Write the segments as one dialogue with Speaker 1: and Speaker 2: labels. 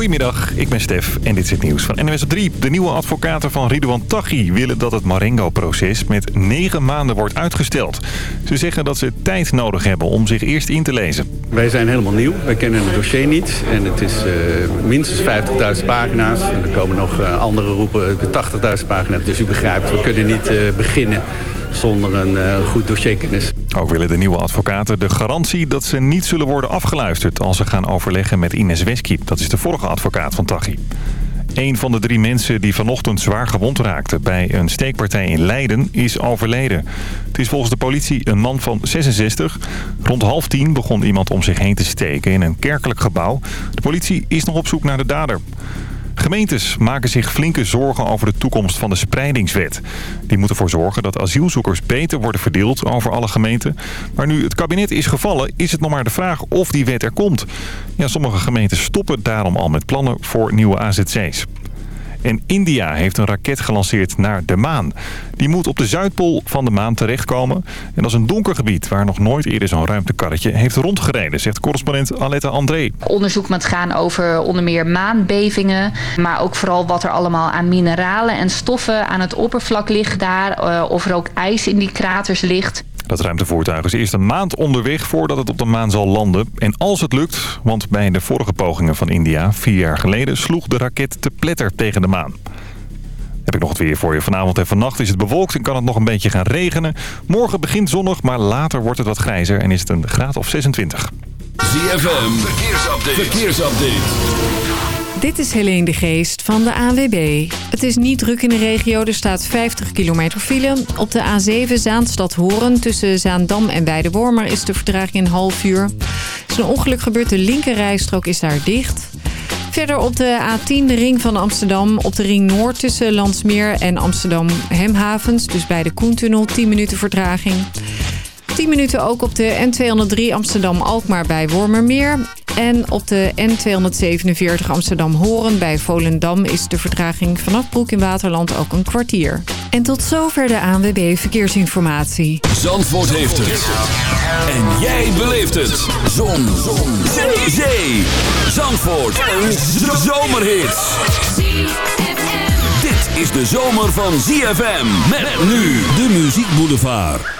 Speaker 1: Goedemiddag, ik ben Stef en dit is het nieuws van NWS 3. De nieuwe advocaten van Ridouan Taghi willen dat het Marengo-proces met negen maanden wordt uitgesteld. Ze zeggen dat ze tijd nodig hebben om zich eerst in te lezen.
Speaker 2: Wij zijn helemaal nieuw, wij kennen het dossier niet. En het is uh, minstens 50.000 pagina's. En er komen nog uh, andere roepen, 80.000 pagina's. Dus u begrijpt, we kunnen niet beginnen zonder een goed dossierkennis.
Speaker 1: Ook willen de nieuwe advocaten de garantie dat ze niet zullen worden afgeluisterd... als ze gaan overleggen met Ines Weskip. Dat is de vorige advocaat van Taghi. Een van de drie mensen die vanochtend zwaar gewond raakte bij een steekpartij in Leiden is overleden. Het is volgens de politie een man van 66. Rond half tien begon iemand om zich heen te steken in een kerkelijk gebouw. De politie is nog op zoek naar de dader. Gemeentes maken zich flinke zorgen over de toekomst van de spreidingswet. Die moet ervoor zorgen dat asielzoekers beter worden verdeeld over alle gemeenten. Maar nu het kabinet is gevallen, is het nog maar de vraag of die wet er komt. Ja, sommige gemeenten stoppen daarom al met plannen voor nieuwe AZC's. En India heeft een raket gelanceerd naar de maan. Die moet op de Zuidpool van de maan terechtkomen. En dat is een donker gebied waar nog nooit eerder zo'n ruimtekarretje heeft rondgereden, zegt correspondent Aletta André.
Speaker 3: Onderzoek moet gaan over onder meer maanbevingen. Maar ook vooral wat er allemaal aan mineralen en stoffen aan het oppervlak ligt daar. Eh, of er ook ijs in die kraters ligt.
Speaker 1: Dat ruimtevoertuig is eerst een maand onderweg voordat het op de maan zal landen. En als het lukt, want bij de vorige pogingen van India vier jaar geleden sloeg de raket te pletter tegen de maan. Heb ik nog het weer voor je. Vanavond en vannacht is het bewolkt en kan het nog een beetje gaan regenen. Morgen begint zonnig, maar later wordt het wat grijzer en is het een graad of 26.
Speaker 4: ZFM, verkeersupdate. verkeersupdate.
Speaker 5: Dit is Helene de Geest van de ANWB. Het is niet druk in de regio. Er staat 50 kilometer file. Op de A7 Zaanstad-Horen tussen Zaandam en Weidewormer is de vertraging een half uur. Een ongeluk gebeurd. De linkerrijstrook is daar dicht. Verder op de A10, de ring van Amsterdam. Op de ring Noord tussen Landsmeer en Amsterdam-Hemhavens. Dus bij de Koentunnel 10 minuten vertraging. 10 minuten ook op de N203 Amsterdam-Alkmaar bij Wormermeer. En op de N247 Amsterdam-Horen bij Volendam is de vertraging vanaf Broek in Waterland ook een kwartier. En tot zover de ANWB Verkeersinformatie.
Speaker 4: Zandvoort heeft het. En jij beleeft het. Zon. Zon. Zee. Zee. Zandvoort. Een zomerhit. Dit is de zomer van ZFM. Met nu de Muziek Boulevard.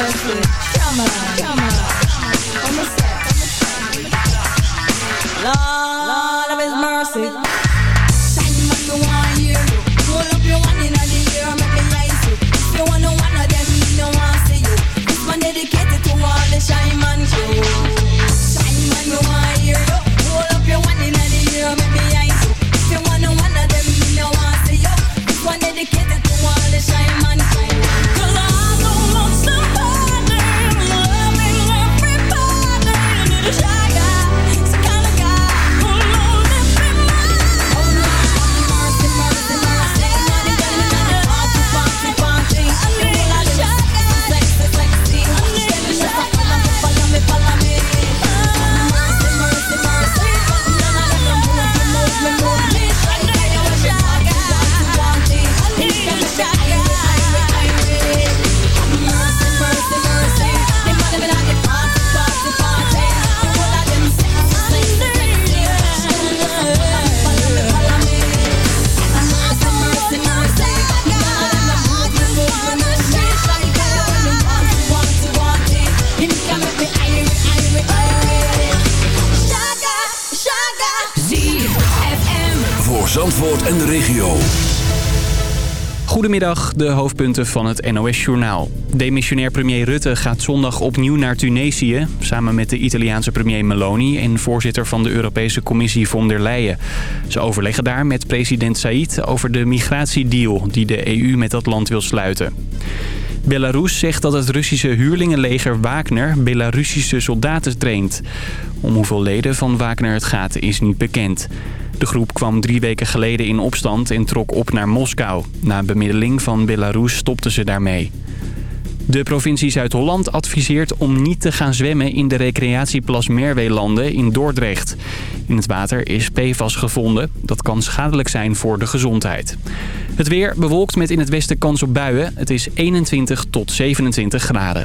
Speaker 6: Shine Come on, come on. On the set. Lord, Lord of His mercy. Man, me want you. Up your one in make me you. You want no one of them, me no want see you. This dedicated to all the shine
Speaker 7: Goedemiddag, de hoofdpunten van het NOS-journaal. Demissionair premier Rutte gaat zondag opnieuw naar Tunesië... samen met de Italiaanse premier Meloni en voorzitter van de Europese Commissie von der Leyen. Ze overleggen daar met president Said over de migratiedeal... die de EU met dat land wil sluiten. Belarus zegt dat het Russische huurlingenleger Wagner Belarussische soldaten traint. Om hoeveel leden van Wagner het gaat is niet bekend. De groep kwam drie weken geleden in opstand en trok op naar Moskou. Na bemiddeling van Belarus stopten ze daarmee. De provincie Zuid-Holland adviseert om niet te gaan zwemmen in de recreatieplas Merweelanden in Dordrecht. In het water is PFAS gevonden. Dat kan schadelijk zijn voor de gezondheid. Het weer bewolkt met in het westen kans op buien. Het is 21 tot 27 graden.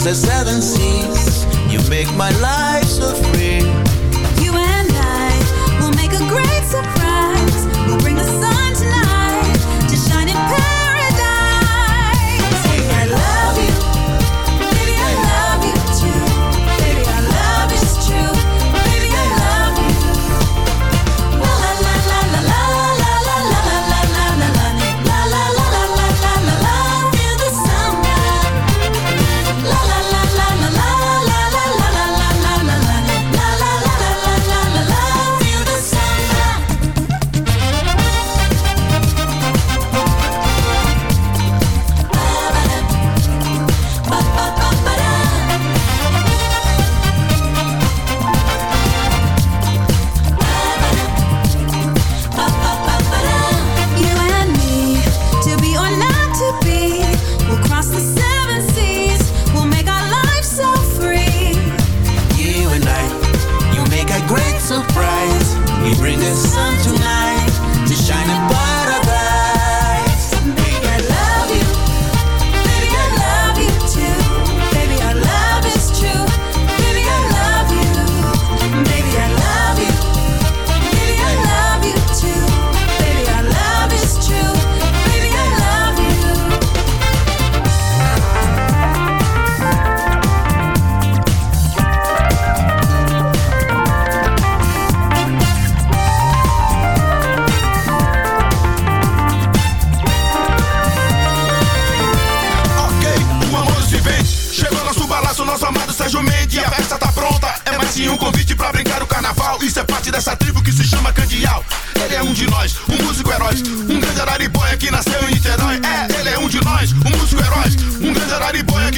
Speaker 8: Cause
Speaker 9: it's jumente e a festa tá pronta. É mais sim um convite pra brincar o carnaval. Isso é parte dessa tribo que se chama Candial. Ele é um de nós, um músico herói. Um grande araribóia que nasceu em Niterói. É, ele é um de nós, um músico herói. Um grande araribóia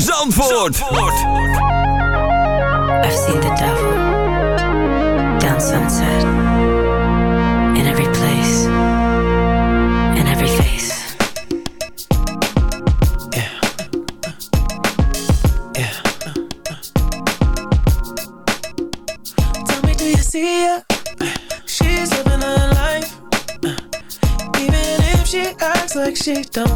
Speaker 4: van Zandvoort. Zandvoort.
Speaker 10: I've seen the devil down sunset in every place, in every face. Yeah. Yeah.
Speaker 11: Tell me, do you see her? She's living her life, even if she acts like she don't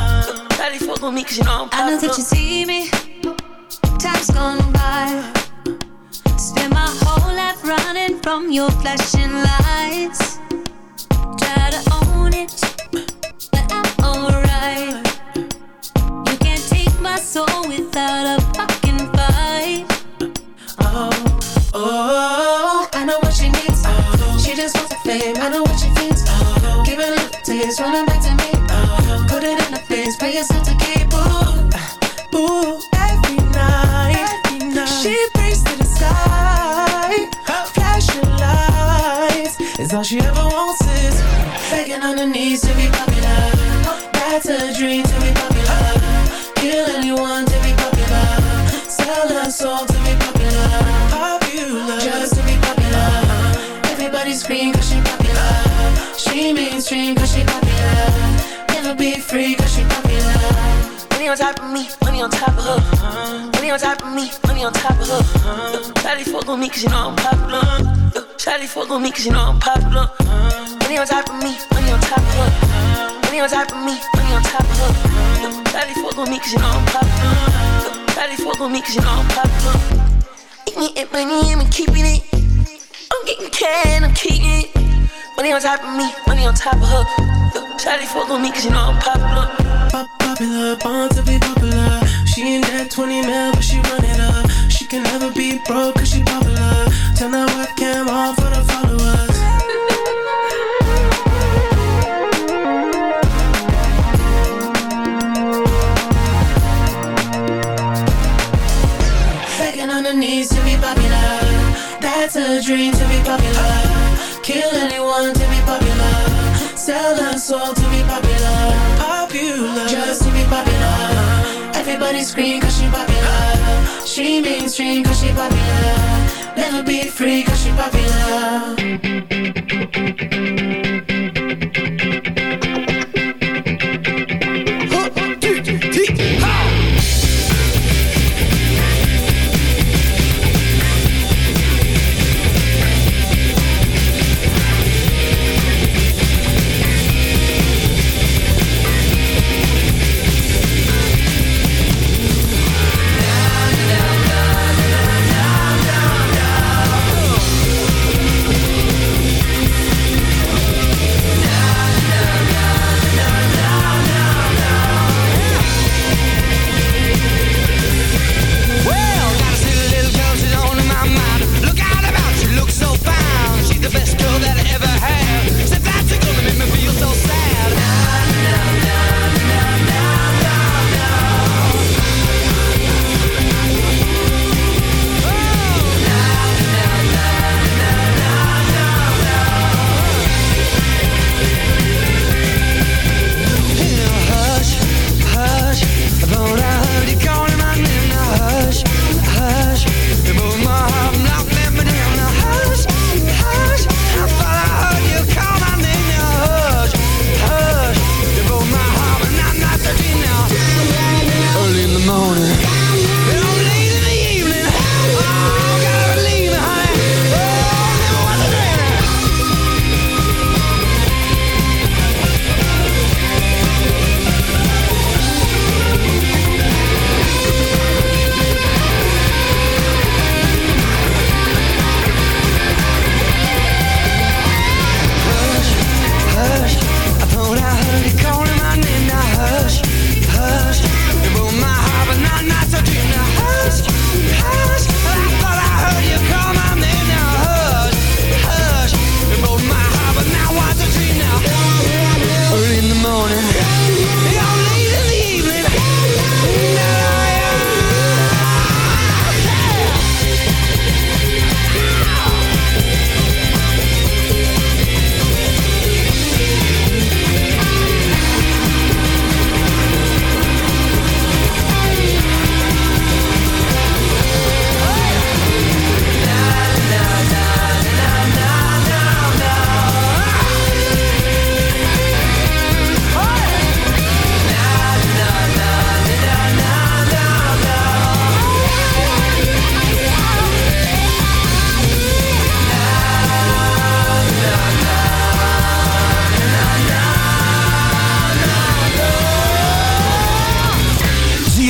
Speaker 12: Daddy fuck with me cause you know I'm
Speaker 9: I know
Speaker 12: popular.
Speaker 9: that you see me. Time's gone by. Spend my whole life running from your flashing lights. Try to own it, but I'm alright. You can't take my soul without a fucking fight.
Speaker 11: Oh, oh, I know what she needs. Oh, she just wants the fame. I know what she thinks. Oh, Give it a little taste, running back to me. Put it the face, pay yourself to keep. Ooh, ooh, every night, she prays to the sky. Flashing lights is all she ever wants is begging on her knees to be popular. That's a dream to be popular. Kill anyone to be popular. Sell her soul to be popular. Popular. Just to be popular. Everybody scream cause she popular. She mainstream cause she popular. Never be free cause she popular.
Speaker 12: Money on top of me, money on top of her. Money on top of me, money on top of her. Daddy fuck with me cause you know I'm popular. Daddy fuck with me cause you know I'm popular. Money on top of me, money on top of her. Money on top of me, money on top of her. Daddy fuck with me cause you know I'm popular. Daddy fuck with me cause you know I'm popular. Eat me and money I'm keeping it. I'm getting can, I'm keeping it. Money on top of me, money on top of her. Daddy fuck with me cause you know I'm popular.
Speaker 11: Pop popular, born to be popular. She ain't that 20 mil, but she run it up. She can never be broke cause she popular. Turn that webcam on for the followers. Sell her soul to be popular. Popular. Just to be popular. Everybody scream cause she popular. She mainstream cause she popular. Never be free cause she popular.